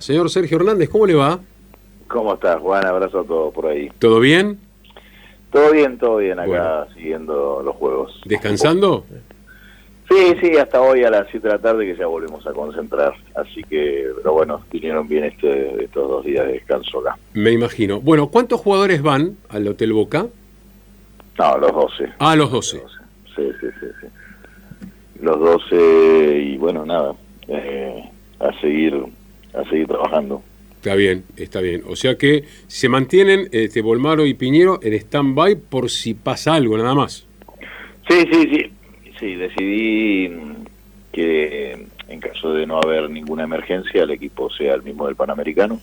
Señor Sergio Hernández, ¿cómo le va? ¿Cómo estás, Juan? Abrazo a todos por ahí. ¿Todo bien? Todo bien, todo bien acá, siguiendo los juegos. ¿Descansando? Sí, sí, hasta hoy a las 7 de la tarde que ya volvemos a concentrar. Así que, pero bueno, vinieron bien este, estos dos días de descanso acá. Me imagino. Bueno, ¿cuántos jugadores van al Hotel Boca? No, los 12. Ah, los 12. Sí, sí, sí, sí. Los 12 y bueno, nada, eh, a seguir a seguir trabajando. Está bien, está bien. O sea que se mantienen este, Volmaro y Piñero en stand-by por si pasa algo, nada más. Sí, sí, sí. Sí, decidí que en caso de no haber ninguna emergencia el equipo sea el mismo del Panamericano.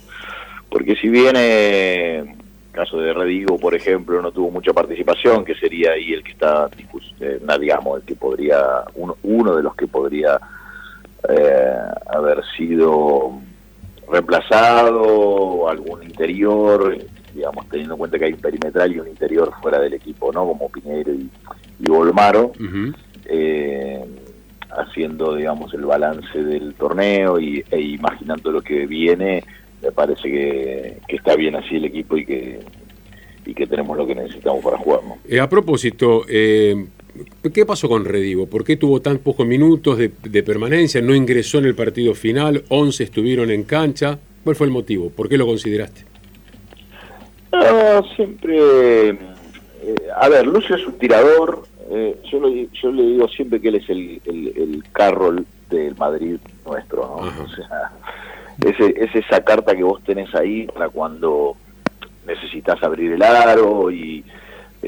Porque si bien en caso de Redigo, por ejemplo, no tuvo mucha participación, que sería ahí el que está, eh, digamos, el que podría, uno, uno de los que podría eh, haber sido reemplazado, algún interior, digamos, teniendo en cuenta que hay un perimetral y un interior fuera del equipo, ¿no? Como Piñero y, y Volmaro, eh, haciendo, digamos, el balance del torneo y, e imaginando lo que viene, me parece que, está bien así el equipo y que y que tenemos lo que necesitamos para jugar. ¿no? Eh, a propósito, eh, ¿Qué pasó con Redivo? ¿Por qué tuvo tan pocos minutos de, permanencia? ¿No ingresó en el partido final? ¿11 estuvieron en cancha? ¿Cuál fue el motivo? ¿Por qué lo consideraste? siempre... Eh, a ver, Lucio es un tirador. Eh, yo, yo, le digo siempre que él es el, el, carro del Madrid nuestro. ¿no? O sea, es esa carta que vos tenés ahí para cuando necesitas abrir el aro y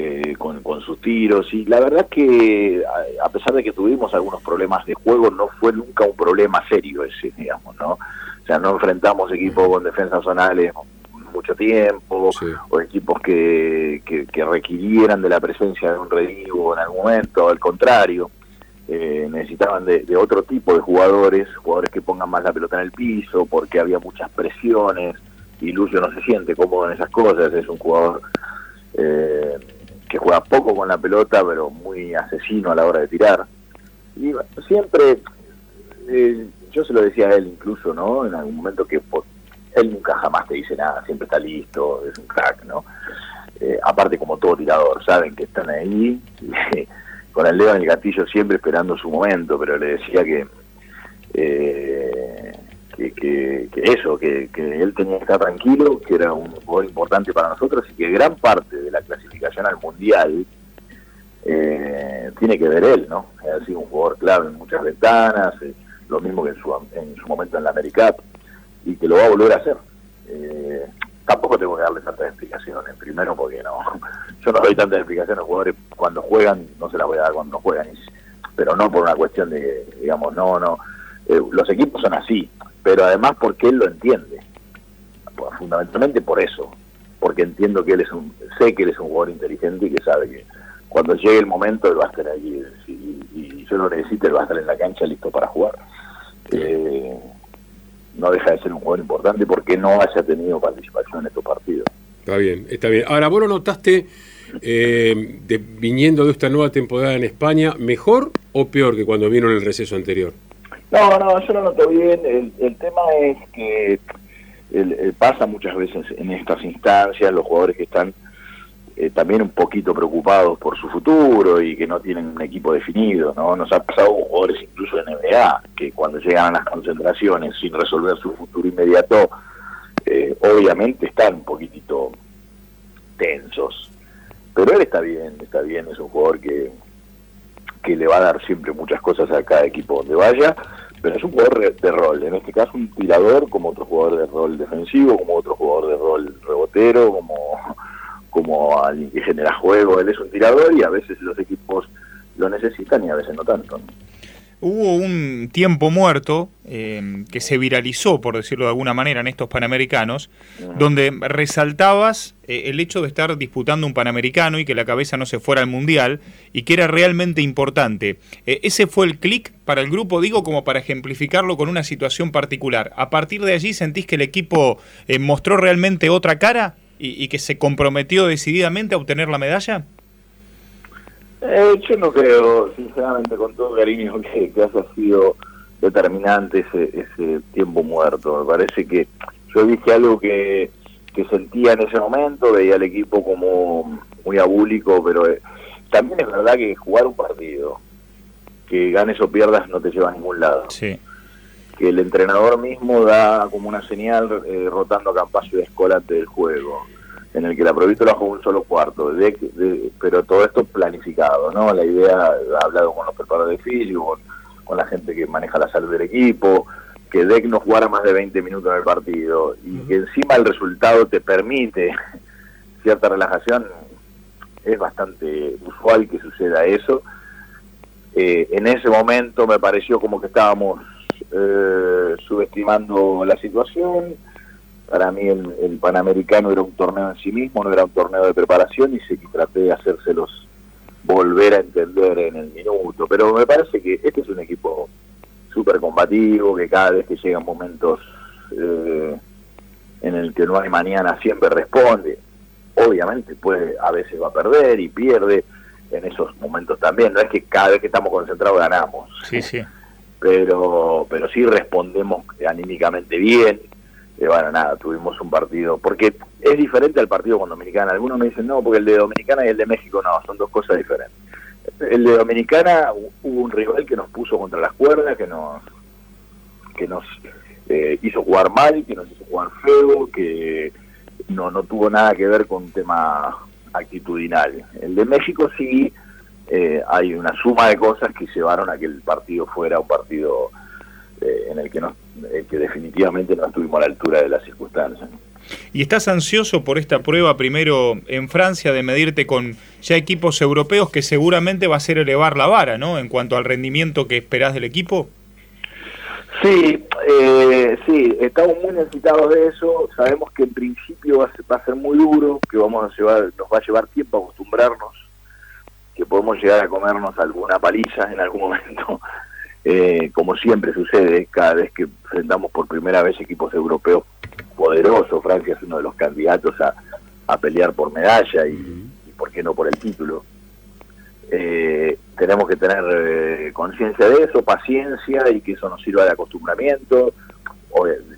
eh, con, sus tiros. Y la verdad que a pesar de que tuvimos algunos problemas de juego no fue nunca un problema serio ese digamos no o sea no enfrentamos equipos con defensas zonales mucho tiempo o equipos que, que, requirieran de la presencia de un redivo en algún momento al contrario eh, necesitaban de, otro tipo de jugadores jugadores que pongan más la pelota en el piso porque había muchas presiones y Lucio no se siente cómodo en esas cosas es un jugador eh, que juega poco con la pelota, pero muy asesino a la hora de tirar. Y siempre, eh, yo se lo decía a él incluso, ¿no? En algún momento que él nunca jamás te dice nada, siempre está listo, es un crack, ¿no? Eh, aparte como todo tirador, saben que están ahí, con el dedo en el gatillo siempre esperando su momento, pero le decía que... Eh, que, eso, que, él tenía que estar tranquilo, que era un jugador importante para nosotros y que gran parte de la clasificación al Mundial eh, tiene que ver él, ¿no? Ha sido un jugador clave en muchas ventanas, eh, lo mismo que en su, en su momento en la AmeriCup, y que lo va a volver a hacer. Eh, tampoco tengo que darle tantas explicaciones, primero porque no, yo no doy tantas explicaciones los jugadores cuando juegan, no se las voy a dar cuando no juegan, pero no por una cuestión de, digamos, no, no, los equipos son así, pero además porque él lo entiende. Fundamentalmente por eso, porque entiendo que él es un, sé que él es un jugador inteligente y que sabe que cuando llegue el momento él va a estar allí y, yo lo necesito, él va a estar en la cancha listo para jugar. Eh, no deja de ser un jugador importante porque no haya tenido participación en estos partidos. Está bien, está bien. Ahora, ¿vos lo notaste eh, viniendo de esta nueva temporada en España mejor o peor que cuando vino en el receso anterior? No, no, yo lo noto bien. El, tema es que pasa muchas veces en estas instancias los jugadores que están eh, también un poquito preocupados por su futuro y que no tienen un equipo definido, ¿no? Nos ha pasado con jugadores incluso de NBA que cuando llegan a las concentraciones sin resolver su futuro inmediato, eh, obviamente están un poquitito tensos. Pero él está bien, está bien, es un jugador que, que le va a dar siempre muchas cosas a cada equipo donde vaya pero es un jugador de rol, en este caso un tirador como otro jugador de rol defensivo, como otro jugador de rol rebotero, como, como alguien que genera juego, él es un tirador y a veces los equipos lo necesitan y a veces no tanto. Hubo un tiempo muerto eh, que se viralizó, por decirlo de alguna manera, en estos Panamericanos, donde resaltabas eh, el hecho de estar disputando un Panamericano y que la cabeza no se fuera al Mundial y que era realmente importante. Eh, ese fue el clic para el grupo, digo, como para ejemplificarlo con una situación particular. ¿A partir de allí sentís que el equipo mostró realmente otra cara y, y que se comprometió decididamente a obtener la medalla? Eh, yo no creo, sinceramente, con todo cariño, que, que haya sido determinante ese, ese tiempo muerto. Me parece que yo dije algo que, que sentía en ese momento, veía al equipo como muy abúlico, pero eh, también es verdad que jugar un partido, que ganes o pierdas no te lleva a ningún lado. Sí. Que el entrenador mismo da como una señal eh, rotando a Campacio de Escola antes del juego, en el que la Provítola jugó un solo cuarto, de, pero todo esto planificado, ¿no? La idea, ha hablado con los preparadores físicos, con, la gente que maneja la salud del equipo, que Deck no jugara más de 20 minutos en el partido y que encima el resultado te permite cierta relajación, es bastante usual que suceda eso. Eh, en ese momento me pareció como que estábamos eh, subestimando la situación. Para mí el, Panamericano era un torneo en sí mismo, no era un torneo de preparación y, se, traté de hacérselos volver a entender en el minuto. Pero me parece que este es un equipo súper combativo, que cada vez que llegan momentos eh, en el que no hay mañana siempre responde obviamente puede, a veces va a perder y pierde en esos momentos también. No es que cada vez que estamos concentrados ganamos. Sí, sí. Pero, pero sí respondemos anímicamente bien. Eh, bueno, nada, tuvimos un partido, porque es diferente al partido con Dominicana. Algunos me dicen, no, porque el de Dominicana y el de México no, son dos cosas diferentes. El de Dominicana hubo un rival que nos puso contra las cuerdas, que nos que nos eh, hizo jugar mal, que nos hizo jugar feo, que no, no tuvo nada que ver con un tema actitudinal. El de México sí eh, hay una suma de cosas que llevaron a que el partido fuera un partido eh, en el que, no, que definitivamente no estuvimos a la altura de las circunstancias. ¿Y estás ansioso por esta prueba primero en Francia de medirte con ya equipos europeos que seguramente va a ser elevar la vara, ¿no? En cuanto al rendimiento que esperás del equipo. Sí, eh, sí, estamos muy necesitados de eso. Sabemos que en principio va a, ser, muy duro, que vamos a llevar, nos va a llevar tiempo acostumbrarnos, que podemos llegar a comernos alguna paliza en algún momento, eh, como siempre sucede cada vez que enfrentamos por primera vez equipos europeos poderosos. Francia es uno de los candidatos a, pelear por medalla y, y, por qué no por el título. Eh, tenemos que tener eh, conciencia de eso, paciencia y que eso nos sirva de acostumbramiento.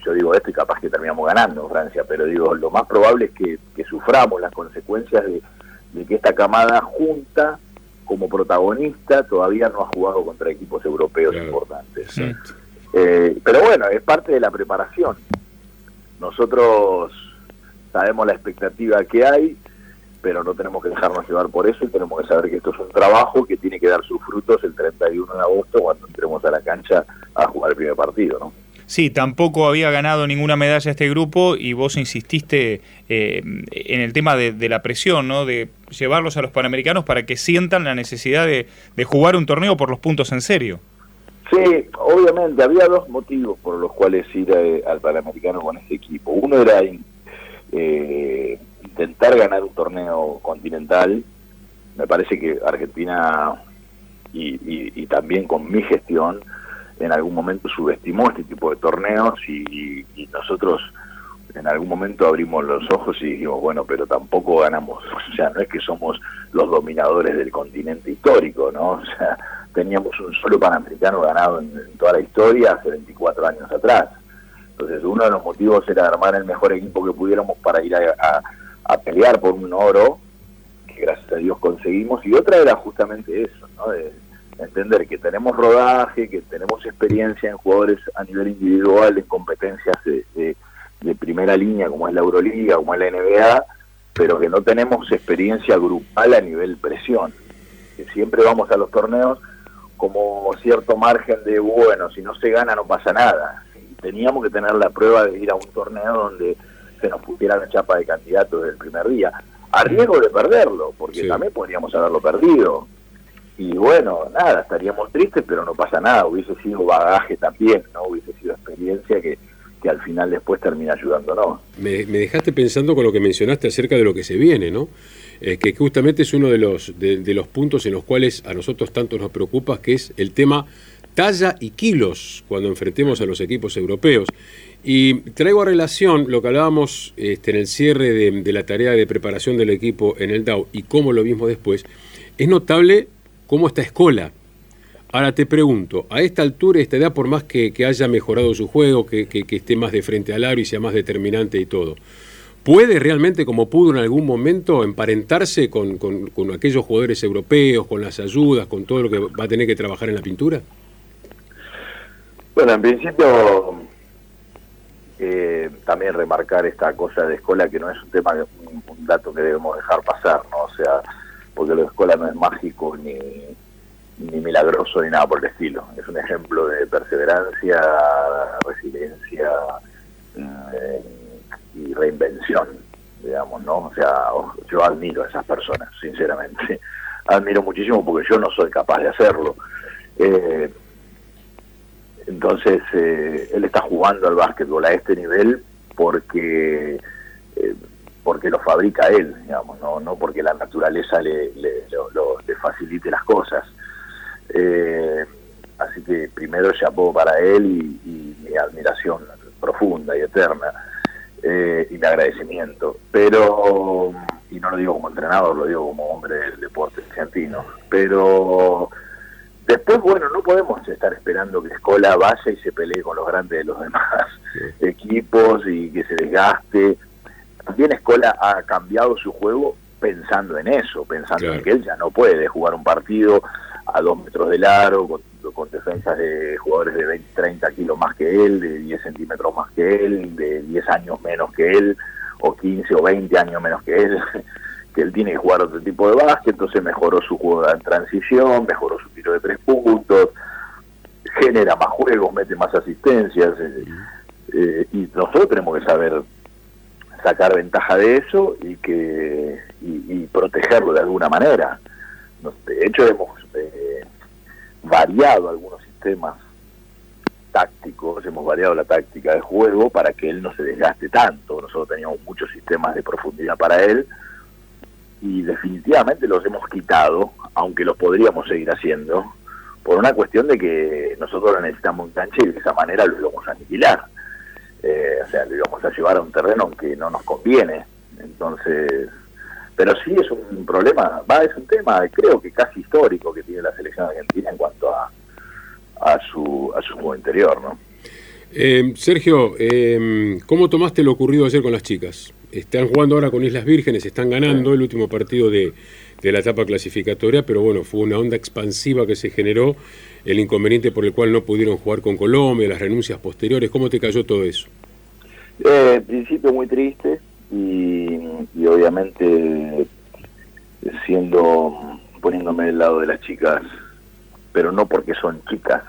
yo digo esto y capaz que terminamos ganando Francia, pero digo, lo más probable es que, suframos las consecuencias de, que esta camada junta como protagonista todavía no ha jugado contra equipos europeos importantes. Eh, pero bueno, es parte de la preparación. Nosotros sabemos la expectativa que hay, pero no tenemos que dejarnos llevar por eso y tenemos que saber que esto es un trabajo que tiene que dar sus frutos el 31 de agosto cuando entremos a la cancha a jugar el primer partido, ¿no? Sí, tampoco había ganado ninguna medalla este grupo y vos insististe eh, en el tema de, la presión, ¿no? De llevarlos a los panamericanos para que sientan la necesidad de, jugar un torneo por los puntos en serio. Sí, obviamente había dos motivos por los cuales ir al panamericano con este equipo. Uno era eh, intentar ganar un torneo continental. Me parece que Argentina y, también con mi gestión en algún momento subestimó este tipo de torneos y, nosotros en algún momento abrimos los ojos y dijimos, bueno, pero tampoco ganamos, o sea, no es que somos los dominadores del continente histórico, ¿no? O sea, teníamos un solo panamericano ganado en, toda la historia hace 24 años atrás. Entonces, uno de los motivos era armar el mejor equipo que pudiéramos para ir a a pelear por un oro, que gracias a Dios conseguimos, y otra era justamente eso, ¿no? de entender que tenemos rodaje, que tenemos experiencia en jugadores a nivel individual, en competencias de, primera línea, como es la Euroliga, como es la NBA, pero que no tenemos experiencia grupal a nivel presión, que siempre vamos a los torneos como cierto margen de, bueno, si no se gana no pasa nada. Y teníamos que tener la prueba de ir a un torneo donde se nos pusiera la chapa de candidato desde el primer día, a riesgo de perderlo, porque también podríamos haberlo perdido. Y bueno, nada, estaríamos tristes, pero no pasa nada, hubiese sido bagaje también, ¿no? Hubiese sido experiencia que, que al final después termina ayudándonos. Me, me dejaste pensando con lo que mencionaste acerca de lo que se viene, ¿no? Eh, que justamente es uno de los, de, los puntos en los cuales a nosotros tanto nos preocupa, que es el tema talla y kilos cuando enfrentemos a los equipos europeos. Y traigo a relación lo que hablábamos este, en el cierre de, la tarea de preparación del equipo en el DAO y cómo lo vimos después. Es notable cómo esta escuela Ahora te pregunto, a esta altura, esta edad, por más que, haya mejorado su juego, que, esté más de frente al aro y sea más determinante y todo, ¿puede realmente, como pudo en algún momento, emparentarse con, aquellos jugadores europeos, con las ayudas, con todo lo que va a tener que trabajar en la pintura? Bueno, en principio, eh, también remarcar esta cosa de escuela que no es un tema, un dato que debemos dejar pasar, ¿no? O sea, porque lo de escuela no es mágico ni ni milagroso ni nada por el estilo. Es un ejemplo de perseverancia, resiliencia eh, y reinvención, digamos, ¿no? O sea, yo admiro a esas personas, sinceramente. Admiro muchísimo porque yo no soy capaz de hacerlo. Eh, entonces, eh, él está jugando al básquetbol a este nivel porque porque lo fabrica él, digamos, no, no porque la naturaleza le, le, le facilite las cosas. Eh, así que primero chapó para él y, mi admiración profunda y eterna eh, y mi agradecimiento. Pero, y no lo digo como entrenador, lo digo como hombre del deporte argentino, pero después, bueno, no podemos estar esperando que Escola vaya y se pelee con los grandes de los demás equipos y que se desgaste. También Escola ha cambiado su juego pensando en eso, pensando en que él ya no puede jugar un partido a dos metros de largo, con, defensas de jugadores de 20, 30 kilos más que él, de 10 centímetros más que él, de 10 años menos que él, o 15 o 20 años menos que él, que él tiene que jugar otro tipo de básquet, entonces mejoró su juego de transición, mejoró su tiro de tres puntos, genera más juegos, mete más asistencias, eh, eh, y nosotros tenemos que saber sacar ventaja de eso y que y protegerlo de alguna manera. De hecho, hemos eh, variado algunos sistemas tácticos, hemos variado la táctica de juego para que él no se desgaste tanto. Nosotros teníamos muchos sistemas de profundidad para él y definitivamente los hemos quitado, aunque los podríamos seguir haciendo, por una cuestión de que nosotros lo necesitamos un cancha y de esa manera lo íbamos a aniquilar. Eh, o sea, lo íbamos a llevar a un terreno que no nos conviene. Entonces, pero sí es un problema, va, es un tema creo que casi histórico que tiene la selección argentina en cuanto a, a, su, a su juego interior, ¿no? Eh, Sergio, eh, ¿cómo tomaste lo ocurrido ayer con las chicas? Están jugando ahora con Islas Vírgenes, están ganando el último partido de, de, la etapa clasificatoria, pero bueno, fue una onda expansiva que se generó, el inconveniente por el cual no pudieron jugar con Colombia, las renuncias posteriores, ¿cómo te cayó todo eso? Eh, en principio muy triste, y, obviamente siendo poniéndome del lado de las chicas, pero no porque son chicas,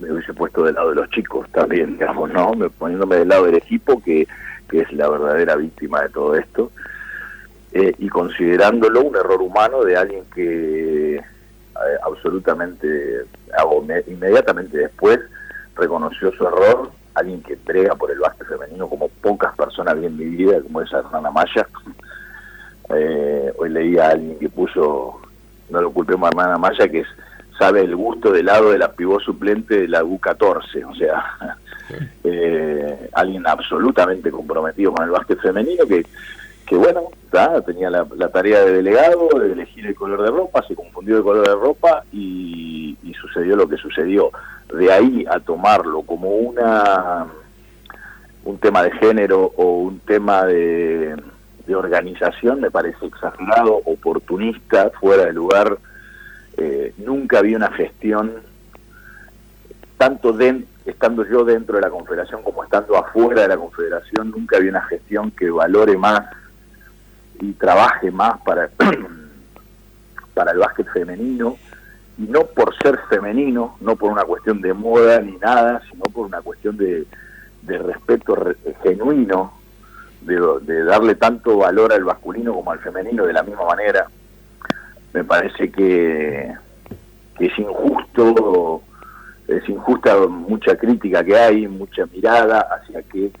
me hubiese puesto del lado de los chicos también, digamos, ¿no? Poniéndome del lado del equipo que, que es la verdadera víctima de todo esto, eh, y considerándolo un error humano de alguien que absolutamente, inmediatamente después, reconoció su error alguien que entrega por el básquet femenino como pocas personas bien vividas, como esa Hernana Maya. Eh, hoy leía a alguien que puso, no lo culpemos a Hernana Maya, que es, sabe el gusto del lado de la pivot suplente de la U14, o sea, eh, alguien absolutamente comprometido con el básquet femenino que, que bueno, tenía la, tarea de delegado, de elegir el color de ropa, se confundió el color de ropa y sucedió lo que sucedió de ahí a tomarlo como una un tema de género o un tema de, organización me parece exagerado, oportunista, fuera de lugar. Eh, nunca había una gestión, tanto estando yo dentro de la Confederación como estando afuera de la Confederación, nunca había una gestión que valore más trabaje más para, para el básquet femenino y no por ser femenino, no por una cuestión de moda ni nada, sino por una cuestión de, respeto genuino, de, darle tanto valor al masculino como al femenino de la misma manera. Me parece que, que es injusto, es injusta mucha crítica que hay, mucha mirada hacia que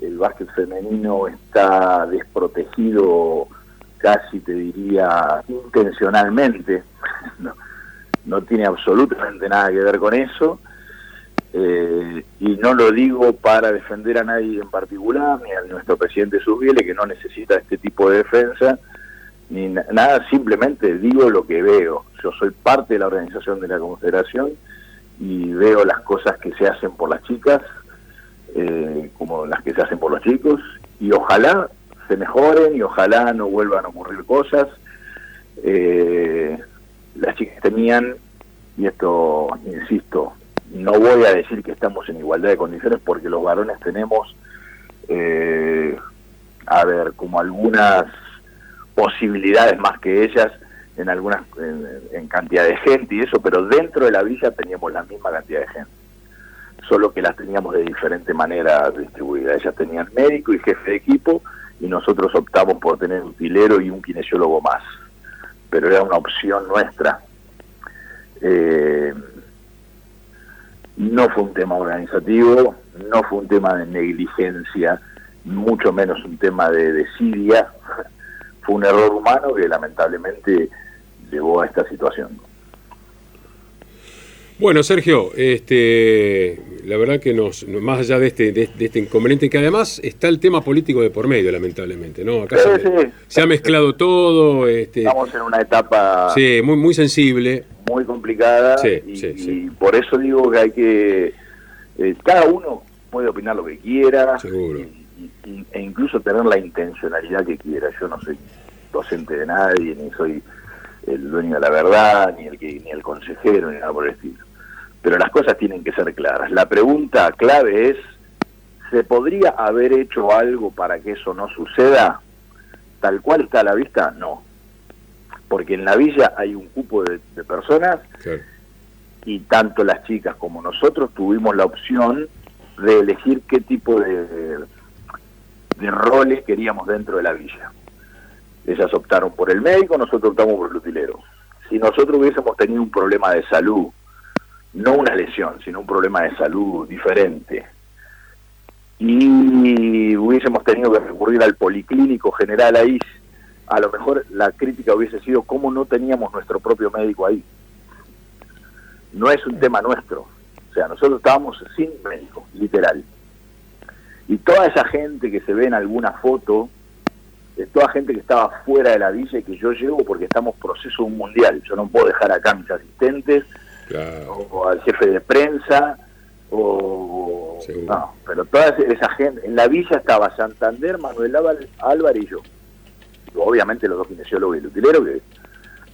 el básquet femenino está desprotegido casi te diría intencionalmente. ¿no? no tiene absolutamente nada que ver con eso. Eh, y no lo digo para defender a nadie en particular, ni a nuestro presidente Susbiele, que no necesita este tipo de defensa, ni nada, simplemente digo lo que veo. Yo soy parte de la organización de la Confederación y veo las cosas que se hacen por las chicas eh, como las que se hacen por los chicos y ojalá se mejoren y ojalá no vuelvan a ocurrir cosas. Eh, las chicas tenían, y esto insisto, no voy a decir que estamos en igualdad de condiciones porque los varones tenemos, eh, a ver, como algunas posibilidades más que ellas en algunas en, cantidad de gente y eso, pero dentro de la villa teníamos la misma cantidad de gente, solo que las teníamos de diferente manera distribuidas. Ellas tenían médico y jefe de equipo y nosotros optamos por tener un utilero y un kinesiólogo más, pero era una opción nuestra. Eh, no fue un tema organizativo, no fue un tema de negligencia, mucho menos un tema de desidia, fue un error humano que lamentablemente llevó a esta situación. Bueno, Sergio, este, la verdad que nos, más allá de este, de, este inconveniente, que además está el tema político de por medio, lamentablemente, ¿no? Acá se, ha mezclado todo. Este, Estamos en una etapa sí, muy, muy sensible. Muy complicada. y, por eso digo que hay que. Eh, cada uno puede opinar lo que quiera. Seguro. e incluso tener la intencionalidad que quiera. Yo no soy docente de nadie, ni soy el dueño de la verdad, ni el, que, ni el consejero, ni nada por el estilo. Pero las cosas tienen que ser claras. La pregunta clave es, ¿se podría haber hecho algo para que eso no suceda? Tal cual está a la vista, no. Porque en la villa hay un cupo de, personas y tanto las chicas como nosotros tuvimos la opción de elegir qué tipo de, de roles queríamos dentro de la villa. Ellas optaron por el médico, nosotros optamos por el utilero. Si nosotros hubiésemos tenido un problema de salud, no una lesión, sino un problema de salud diferente, y hubiésemos tenido que recurrir al policlínico general ahí, a lo mejor la crítica hubiese sido cómo no teníamos nuestro propio médico ahí. No es un tema nuestro. O sea, nosotros estábamos sin médico, literal. Y toda esa gente que se ve en alguna foto de toda gente que estaba fuera de la villa y que yo llevo porque estamos proceso un mundial. Yo no puedo dejar acá a mis asistentes o, al jefe de prensa o no, pero toda esa gente, en la villa estaba Santander, Manuel Álvarez y yo. Obviamente los dos kinesiólogos y el utilero, que,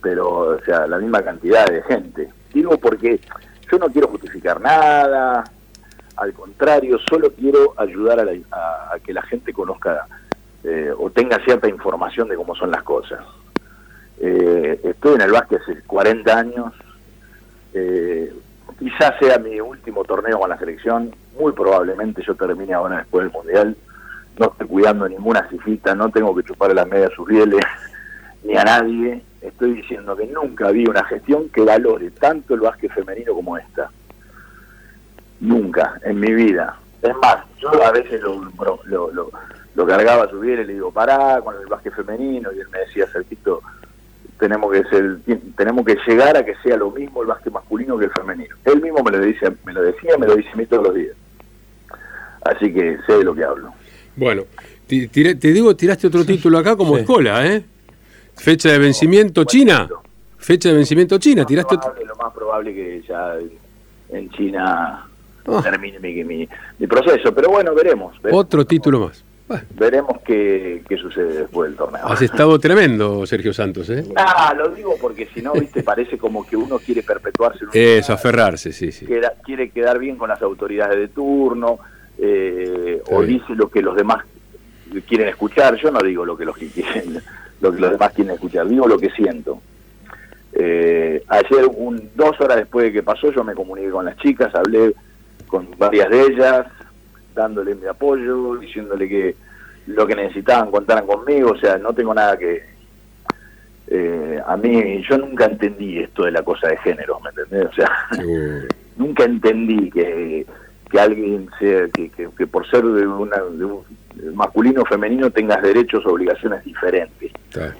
pero o sea, la misma cantidad de gente. Digo porque yo no quiero justificar nada, al contrario, solo quiero ayudar a, a que la gente conozca eh, o tenga cierta información de cómo son las cosas. Eh, estoy en el básquet hace 40 años, eh, quizás sea mi último torneo con la selección, muy probablemente yo termine ahora después del Mundial, no estoy cuidando ninguna cifita, no tengo que chupar las medias sus rieles, ni a nadie, estoy diciendo que nunca vi una gestión que valore tanto el básquet femenino como esta. Nunca, en mi vida. Es más, yo a veces lo, lo lo cargaba a subir y le digo, pará con el básquet femenino, y él me decía, Cerquito, tenemos que ser, tenemos que llegar a que sea lo mismo el básquet masculino que el femenino. Él mismo me lo dice, me lo decía, me lo dice a mí todos los días. Así que sé de lo que hablo. Bueno, te, digo, tiraste otro título acá como escuela, ¿eh? Fecha de vencimiento China. Fecha de vencimiento China, lo tiraste probable, Lo más probable que ya en China ah. termine mi, mi, mi, proceso, pero bueno, veremos. Otro título más. Veremos qué, sucede después del torneo. Has estado tremendo, Sergio Santos, ¿eh? Ah, lo digo porque si no, viste, parece como que uno quiere perpetuarse. Eso, aferrarse, sí, sí. quiere quedar bien con las autoridades de turno, eh, o dice lo que los demás quieren escuchar. Yo no digo lo que los quieren, lo que los demás quieren escuchar, digo lo que siento. Eh, ayer, un, dos horas después de que pasó, yo me comuniqué con las chicas, hablé con varias de ellas, dándole mi apoyo, diciéndole que lo que necesitaban contaran conmigo, o sea, no tengo nada que... Eh, a mí, yo nunca entendí esto de la cosa de género, ¿me entendés? O sea, nunca entendí que, que alguien sea, que, que, por ser de, una, de un masculino o femenino tengas derechos o obligaciones diferentes.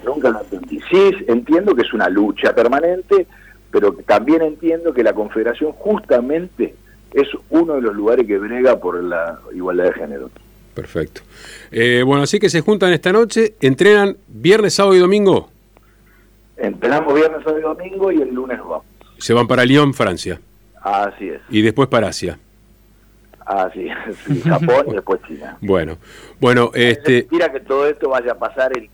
Nunca lo entendí. Sí, entiendo que es una lucha permanente, pero también entiendo que la Confederación justamente es uno de los lugares que brega por la igualdad de género. Perfecto. Eh, bueno, así que se juntan esta noche, entrenan viernes, sábado y domingo. Entrenamos viernes, sábado y domingo y el lunes vamos. Se van para Lyon, Francia. Así es. Y después para Asia. Así sí, Japón y después China. Bueno, bueno, este... Mira que todo esto vaya a pasar en,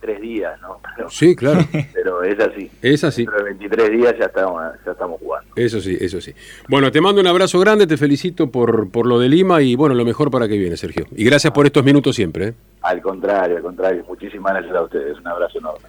23 días, ¿no? sí, claro. Pero es así. Es así. Pero en 23 días ya estamos, ya estamos jugando. Eso sí, eso sí. Bueno, te mando un abrazo grande, te felicito por, por lo de Lima y bueno, lo mejor para que viene, Sergio. Y gracias por estos minutos siempre. ¿eh? Al contrario, al contrario. Muchísimas gracias a ustedes. Un abrazo enorme.